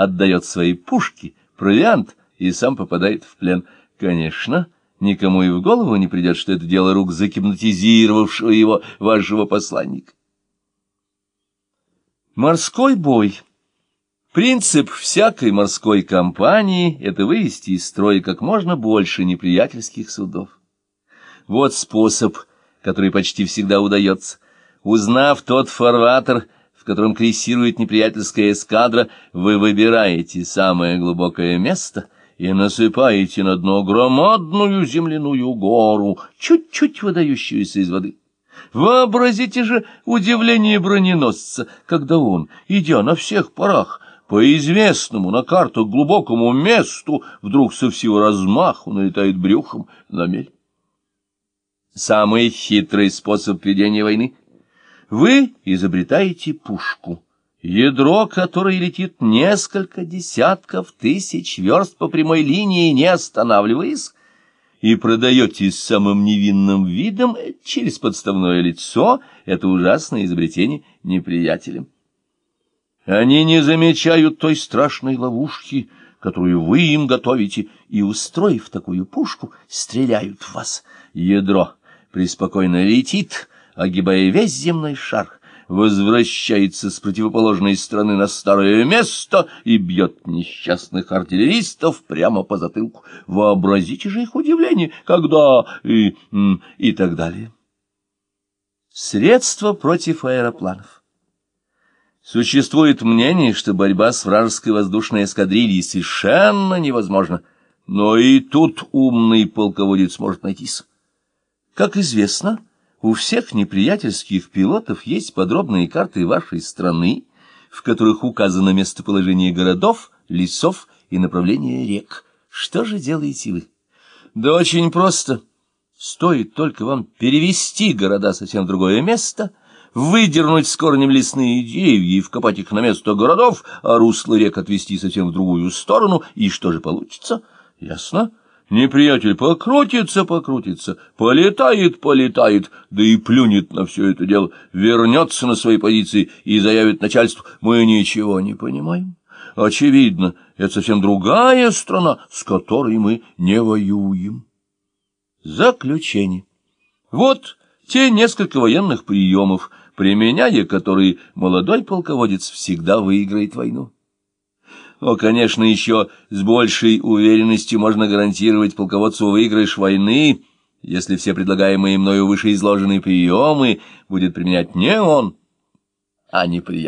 отдает свои пушки, провиант и сам попадает в плен. Конечно, никому и в голову не придет, что это дело рук загипнотизировавшего его вашего посланника. Морской бой. Принцип всякой морской кампании — это вывести из строя как можно больше неприятельских судов. Вот способ, который почти всегда удается. Узнав тот фарватер, в котором крейсирует неприятельская эскадра, вы выбираете самое глубокое место и насыпаете на дно громадную земляную гору, чуть-чуть выдающуюся из воды. Вообразите же удивление броненосца, когда он, идя на всех парах, по известному на картах глубокому месту, вдруг со всего размаху налетает брюхом на мель. Самый хитрый способ ведения войны. Вы изобретаете пушку, ядро которое летит несколько десятков тысяч верст по прямой линии, не останавливаясь, и продаете с самым невинным видом через подставное лицо это ужасное изобретение неприятелям. Они не замечают той страшной ловушки, которую вы им готовите, и, устроив такую пушку, стреляют в вас. Ядро преспокойно летит, огибая весь земной шар, возвращается с противоположной стороны на старое место и бьет несчастных артиллеристов прямо по затылку. Вообразите же их удивление, когда и, и так далее. Средства против аэропланов. Существует мнение, что борьба с вражеской воздушной эскадрильей совершенно невозможна, но и тут умный полководец может найтись. Как известно, у всех неприятельских пилотов есть подробные карты вашей страны, в которых указано местоположение городов, лесов и направление рек. Что же делаете вы? Да очень просто. Стоит только вам перевести города совсем в другое место, выдернуть с корнем лесные деревья и вкопать их на место городов, а русло рек отвести совсем в другую сторону, и что же получится? Ясно? Неприятель покрутится, покрутится, полетает, полетает, да и плюнет на все это дело, вернется на свои позиции и заявит начальству, мы ничего не понимаем. Очевидно, это совсем другая страна, с которой мы не воюем. Заключение. Вот те несколько военных приемов, применяя которые молодой полководец всегда выиграет войну. Но, конечно, еще с большей уверенностью можно гарантировать полководцу выигрыш войны, если все предлагаемые мною вышеизложенные приемы будет применять не он, а неприятель.